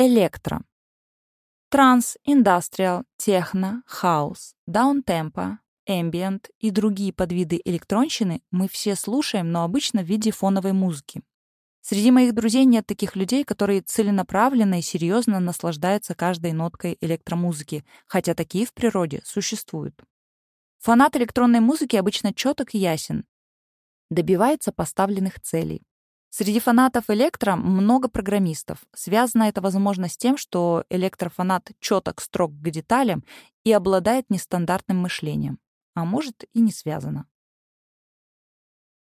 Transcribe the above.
Электро. Транс, индастриал, техно, хаус, даунтемпо, эмбиент и другие подвиды электронщины мы все слушаем, но обычно в виде фоновой музыки. Среди моих друзей нет таких людей, которые целенаправленно и серьезно наслаждаются каждой ноткой электромузыки, хотя такие в природе существуют. Фанат электронной музыки обычно четок и ясен, добивается поставленных целей. Среди фанатов электро много программистов. Связано это, возможно, с тем, что электрофанат четок строг к деталям и обладает нестандартным мышлением. А может, и не связано.